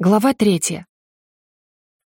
Глава третья.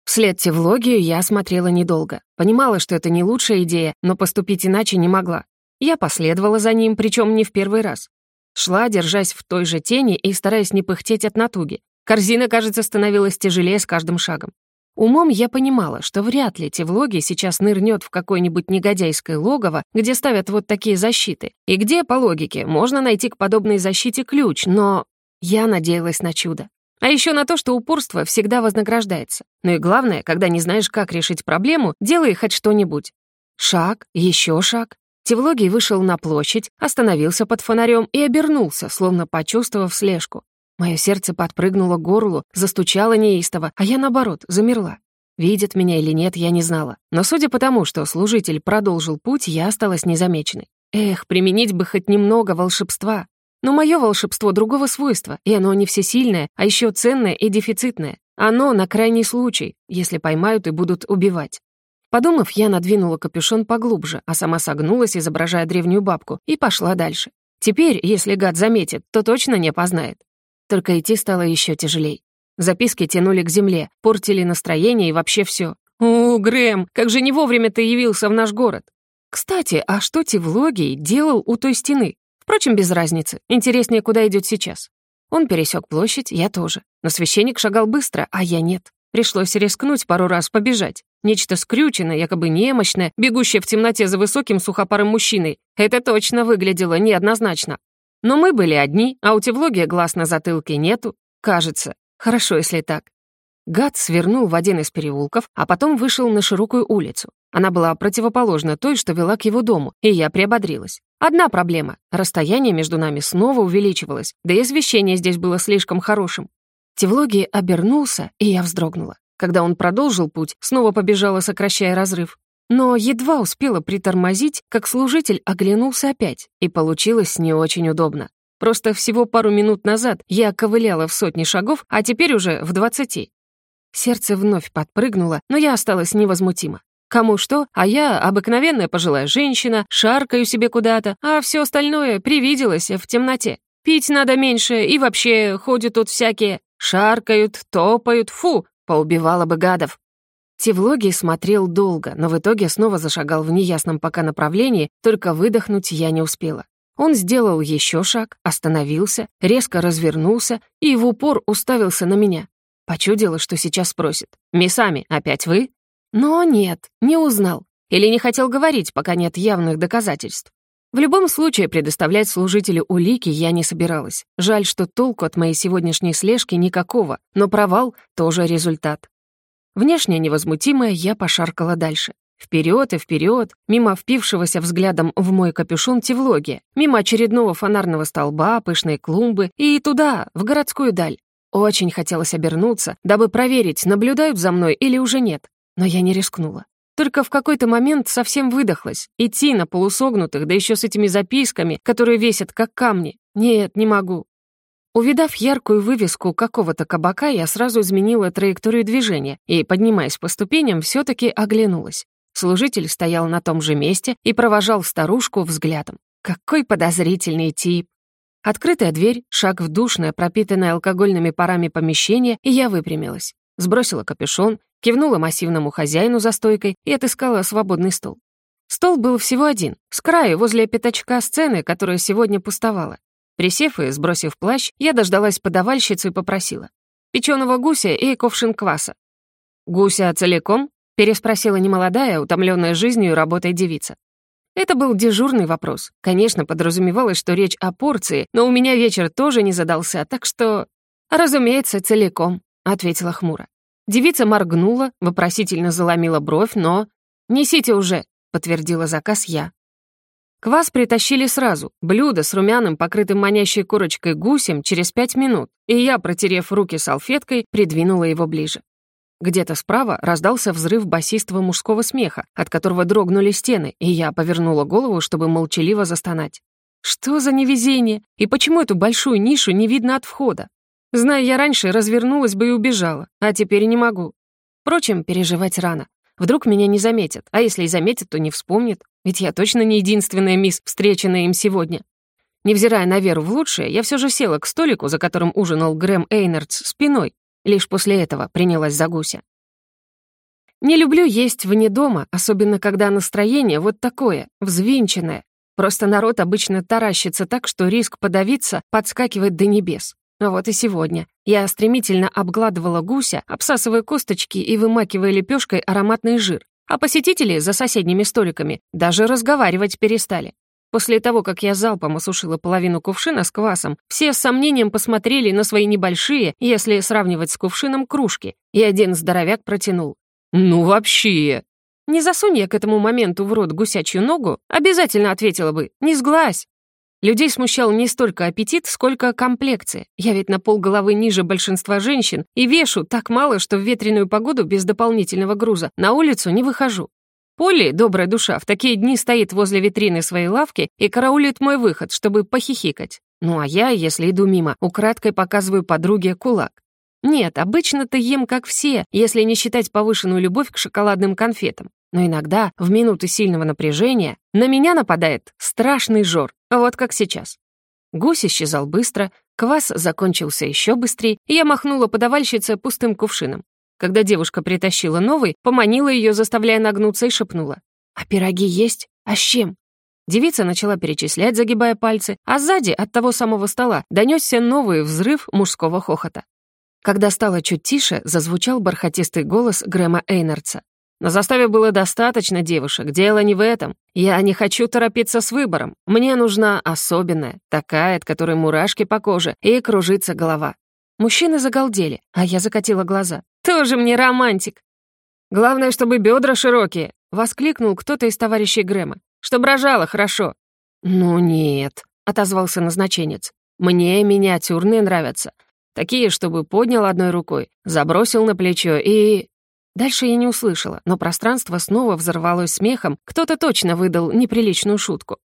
Вслед Тевлогию я смотрела недолго. Понимала, что это не лучшая идея, но поступить иначе не могла. Я последовала за ним, причем не в первый раз. Шла, держась в той же тени и стараясь не пыхтеть от натуги. Корзина, кажется, становилась тяжелее с каждым шагом. Умом я понимала, что вряд ли Тевлогий сейчас нырнет в какое-нибудь негодяйское логово, где ставят вот такие защиты, и где, по логике, можно найти к подобной защите ключ, но... Я надеялась на чудо. А еще на то, что упорство всегда вознаграждается. Ну и главное, когда не знаешь, как решить проблему, делай хоть что-нибудь. Шаг, еще шаг. Тевлогий вышел на площадь, остановился под фонарем и обернулся, словно почувствовав слежку. Мое сердце подпрыгнуло к горлу, застучало неистово, а я, наоборот, замерла. Видят меня или нет, я не знала. Но судя по тому, что служитель продолжил путь, я осталась незамеченной. Эх, применить бы хоть немного волшебства. Но мое волшебство другого свойства, и оно не всесильное, а еще ценное и дефицитное. Оно на крайний случай, если поймают и будут убивать. Подумав, я надвинула капюшон поглубже, а сама согнулась, изображая древнюю бабку, и пошла дальше. Теперь, если гад заметит, то точно не опознает. Только идти стало еще тяжелее. Записки тянули к земле, портили настроение и вообще все. «О, Грэм, как же не вовремя ты явился в наш город!» «Кстати, а что Тевлогий делал у той стены? Впрочем, без разницы. Интереснее, куда идет сейчас. Он пересек площадь, я тоже. Но священник шагал быстро, а я нет. Пришлось рискнуть пару раз побежать. Нечто скрюченное, якобы немощное, бегущее в темноте за высоким сухопарым мужчиной. Это точно выглядело неоднозначно. Но мы были одни, а у Тевлогия глаз на затылке нету. Кажется. Хорошо, если так. Гад свернул в один из переулков, а потом вышел на широкую улицу. Она была противоположна той, что вела к его дому, и я приободрилась. Одна проблема — расстояние между нами снова увеличивалось, да и освещение здесь было слишком хорошим. Тевлоги обернулся, и я вздрогнула. Когда он продолжил путь, снова побежала, сокращая разрыв. Но едва успела притормозить, как служитель оглянулся опять, и получилось не очень удобно. Просто всего пару минут назад я ковыляла в сотни шагов, а теперь уже в двадцати. Сердце вновь подпрыгнуло, но я осталась невозмутима. Кому что, а я обыкновенная пожилая женщина, шаркаю себе куда-то, а все остальное привиделось в темноте. Пить надо меньше, и вообще ходят тут всякие. Шаркают, топают, фу, поубивала бы гадов. Тевлоги смотрел долго, но в итоге снова зашагал в неясном пока направлении, только выдохнуть я не успела. Он сделал еще шаг, остановился, резко развернулся и в упор уставился на меня. Почудила, что сейчас спросит. «Мисами, опять вы?» Но нет, не узнал. Или не хотел говорить, пока нет явных доказательств. В любом случае, предоставлять служителю улики я не собиралась. Жаль, что толку от моей сегодняшней слежки никакого, но провал — тоже результат. Внешне невозмутимая, я пошаркала дальше. Вперед и вперед, мимо впившегося взглядом в мой капюшон тевлоги, мимо очередного фонарного столба, пышной клумбы и туда, в городскую даль. Очень хотелось обернуться, дабы проверить, наблюдают за мной или уже нет, но я не рискнула. Только в какой-то момент совсем выдохлась. Идти на полусогнутых, да еще с этими записками, которые весят как камни. Нет, не могу. Увидав яркую вывеску какого-то кабака, я сразу изменила траекторию движения и, поднимаясь по ступеням, все таки оглянулась. Служитель стоял на том же месте и провожал старушку взглядом. Какой подозрительный тип! Открытая дверь, шаг в душное, пропитанное алкогольными парами помещение, и я выпрямилась. Сбросила капюшон кивнула массивному хозяину за стойкой и отыскала свободный стол. Стол был всего один, с краю, возле пятачка сцены, которая сегодня пустовала. Присев и сбросив плащ, я дождалась подавальщицу и попросила. печеного гуся и ковшин кваса. «Гуся целиком?» — переспросила немолодая, утомленная жизнью и работой девица. Это был дежурный вопрос. Конечно, подразумевалось, что речь о порции, но у меня вечер тоже не задался, так что... «Разумеется, целиком», — ответила хмуро. Девица моргнула, вопросительно заломила бровь, но... «Несите уже», — подтвердила заказ я. Квас притащили сразу, блюдо с румяным, покрытым манящей корочкой гусем, через пять минут, и я, протерев руки салфеткой, придвинула его ближе. Где-то справа раздался взрыв басистого мужского смеха, от которого дрогнули стены, и я повернула голову, чтобы молчаливо застонать. Что за невезение? И почему эту большую нишу не видно от входа? Зная я раньше, развернулась бы и убежала, а теперь не могу. Впрочем, переживать рано. Вдруг меня не заметят, а если и заметят, то не вспомнят, ведь я точно не единственная мисс, встреченная им сегодня. Невзирая на веру в лучшее, я все же села к столику, за которым ужинал Грэм Эйнардс спиной. Лишь после этого принялась за гуся. Не люблю есть вне дома, особенно когда настроение вот такое, взвинченное. Просто народ обычно таращится так, что риск подавиться подскакивает до небес. А вот и сегодня. Я стремительно обгладывала гуся, обсасывая косточки и вымакивая лепешкой ароматный жир. А посетители за соседними столиками даже разговаривать перестали. После того, как я залпом осушила половину кувшина с квасом, все с сомнением посмотрели на свои небольшие, если сравнивать с кувшином, кружки, и один здоровяк протянул. «Ну вообще!» Не засунь я к этому моменту в рот гусячью ногу, обязательно ответила бы «не сглазь». Людей смущал не столько аппетит, сколько комплекция. Я ведь на пол головы ниже большинства женщин и вешу так мало, что в ветреную погоду без дополнительного груза на улицу не выхожу. Полли, добрая душа, в такие дни стоит возле витрины своей лавки и караулит мой выход, чтобы похихикать. Ну а я, если иду мимо, украдкой показываю подруге кулак. Нет, обычно-то ем как все, если не считать повышенную любовь к шоколадным конфетам. Но иногда, в минуты сильного напряжения, на меня нападает страшный жор, вот как сейчас. Гусь исчезал быстро, квас закончился еще быстрее, и я махнула подавальщице пустым кувшином. Когда девушка притащила новый, поманила ее, заставляя нагнуться, и шепнула. «А пироги есть? А с чем?» Девица начала перечислять, загибая пальцы, а сзади от того самого стола донесся новый взрыв мужского хохота. Когда стало чуть тише, зазвучал бархатистый голос Грэма Эйнардса. На заставе было достаточно девушек, дело не в этом. Я не хочу торопиться с выбором. Мне нужна особенная, такая, от которой мурашки по коже и кружится голова. Мужчины загалдели, а я закатила глаза. «Тоже мне романтик!» «Главное, чтобы бедра широкие!» — воскликнул кто-то из товарищей Грэма. «Чтоб рожала хорошо!» «Ну нет!» — отозвался назначенец. «Мне миниатюрные нравятся. Такие, чтобы поднял одной рукой, забросил на плечо и...» Дальше я не услышала, но пространство снова взорвалось смехом, кто-то точно выдал неприличную шутку.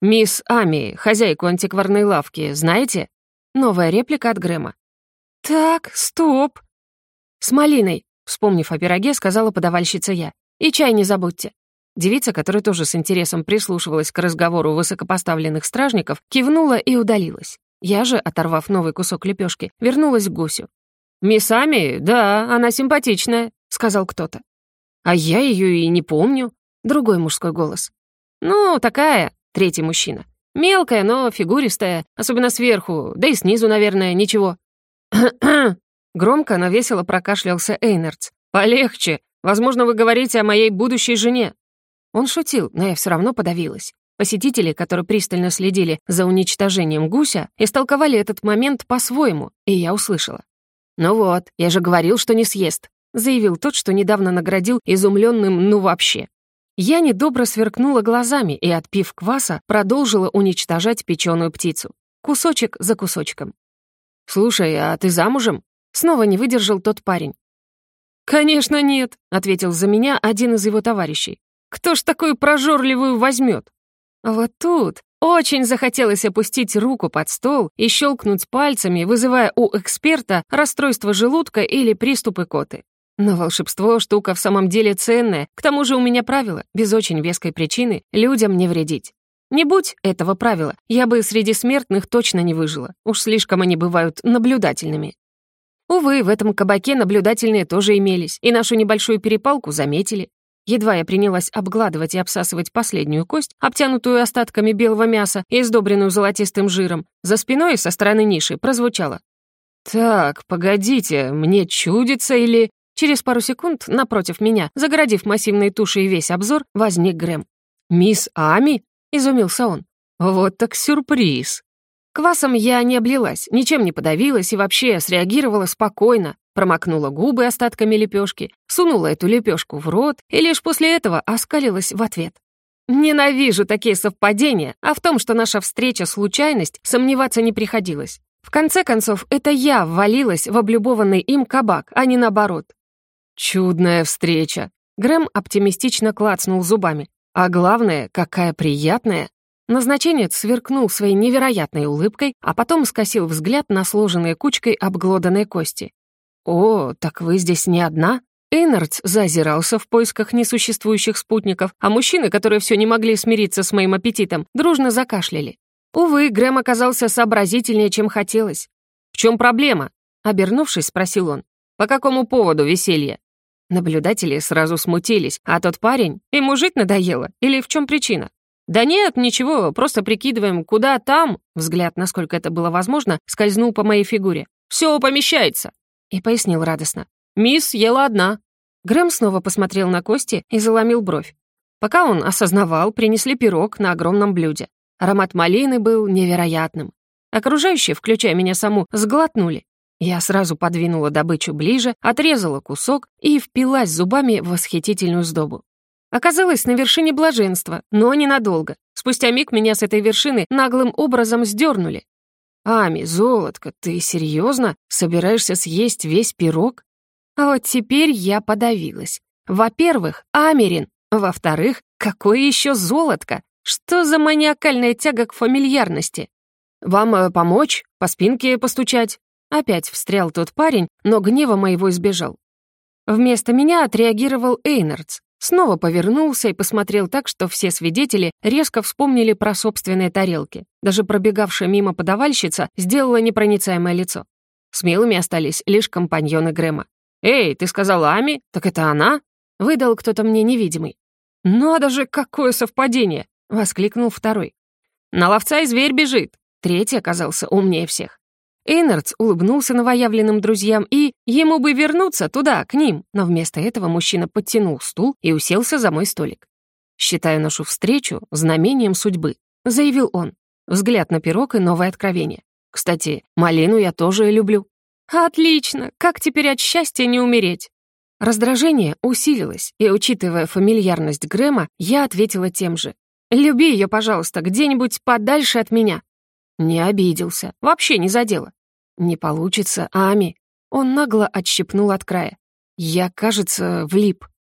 «Мисс Ами, хозяйку антикварной лавки, знаете?» Новая реплика от Грэма. «Так, стоп!» «С малиной», — вспомнив о пироге, сказала подавальщица я. «И чай не забудьте». Девица, которая тоже с интересом прислушивалась к разговору высокопоставленных стражников, кивнула и удалилась. Я же, оторвав новый кусок лепешки, вернулась к гусю. «Мисс Ами? Да, она симпатичная», — сказал кто-то. «А я ее и не помню», — другой мужской голос. «Ну, такая», — третий мужчина. «Мелкая, но фигуристая, особенно сверху, да и снизу, наверное, ничего». Громко, но весело прокашлялся Эйнардс. «Полегче. Возможно, вы говорите о моей будущей жене». Он шутил, но я все равно подавилась. Посетители, которые пристально следили за уничтожением гуся, истолковали этот момент по-своему, и я услышала. «Ну вот, я же говорил, что не съест заявил тот, что недавно наградил изумленным «ну вообще». Я недобро сверкнула глазами и, отпив кваса, продолжила уничтожать печеную птицу. Кусочек за кусочком. «Слушай, а ты замужем?» Снова не выдержал тот парень. «Конечно нет», — ответил за меня один из его товарищей. «Кто ж такую прожорливую возьмет?» Вот тут очень захотелось опустить руку под стол и щелкнуть пальцами, вызывая у эксперта расстройство желудка или приступы коты. Но волшебство — штука в самом деле ценная. К тому же у меня правило, без очень веской причины, людям не вредить. Не будь этого правила, я бы среди смертных точно не выжила. Уж слишком они бывают наблюдательными. Увы, в этом кабаке наблюдательные тоже имелись, и нашу небольшую перепалку заметили. Едва я принялась обгладывать и обсасывать последнюю кость, обтянутую остатками белого мяса и издобренную золотистым жиром, за спиной со стороны ниши прозвучало. «Так, погодите, мне чудится или...» Через пару секунд напротив меня, загородив массивной тушей весь обзор, возник Грэм. «Мисс Ами?» — изумился он. «Вот так сюрприз!» Квасом я не облилась, ничем не подавилась и вообще среагировала спокойно, промокнула губы остатками лепешки, сунула эту лепешку в рот и лишь после этого оскалилась в ответ. Ненавижу такие совпадения, а в том, что наша встреча — случайность, сомневаться не приходилось. В конце концов, это я ввалилась в облюбованный им кабак, а не наоборот. Чудная встреча. Грэм оптимистично клацнул зубами. А главное, какая приятная. Назначенец сверкнул своей невероятной улыбкой, а потом скосил взгляд на сложенные кучкой обглоданной кости. «О, так вы здесь не одна?» Эйнардс зазирался в поисках несуществующих спутников, а мужчины, которые все не могли смириться с моим аппетитом, дружно закашляли. Увы, Грэм оказался сообразительнее, чем хотелось. «В чем проблема?» — обернувшись, спросил он. «По какому поводу веселье?» Наблюдатели сразу смутились, а тот парень, ему жить надоело, или в чем причина? «Да нет, ничего, просто прикидываем, куда там...» Взгляд, насколько это было возможно, скользнул по моей фигуре. «Все помещается!» И пояснил радостно. «Мисс ела одна». Грэм снова посмотрел на Кости и заломил бровь. Пока он осознавал, принесли пирог на огромном блюде. Аромат малины был невероятным. Окружающие, включая меня саму, сглотнули. Я сразу подвинула добычу ближе, отрезала кусок и впилась зубами в восхитительную сдобу. Оказалось, на вершине блаженства, но ненадолго. Спустя миг меня с этой вершины наглым образом сдернули. «Ами, золотко, ты серьезно? Собираешься съесть весь пирог?» А вот теперь я подавилась. Во-первых, Америн. Во-вторых, какое еще золотко? Что за маниакальная тяга к фамильярности? «Вам э, помочь? По спинке постучать? Опять встрял тот парень, но гнева моего избежал. Вместо меня отреагировал Эйнардс. Снова повернулся и посмотрел так, что все свидетели резко вспомнили про собственные тарелки. Даже пробегавшая мимо подавальщица сделала непроницаемое лицо. Смелыми остались лишь компаньоны Грэма. «Эй, ты сказала Ами? Так это она?» Выдал кто-то мне невидимый. «Надо же, какое совпадение!» — воскликнул второй. «На ловца и зверь бежит!» Третий оказался умнее всех. Эйнардс улыбнулся новоявленным друзьям, и ему бы вернуться туда, к ним, но вместо этого мужчина подтянул стул и уселся за мой столик. «Считаю нашу встречу знамением судьбы», — заявил он. Взгляд на пирог и новое откровение. «Кстати, малину я тоже люблю». «Отлично! Как теперь от счастья не умереть?» Раздражение усилилось, и, учитывая фамильярность Грэма, я ответила тем же. «Люби ее, пожалуйста, где-нибудь подальше от меня». Не обиделся, вообще не задело. Не получится, Ами. Он нагло отщипнул от края. Я, кажется, влип.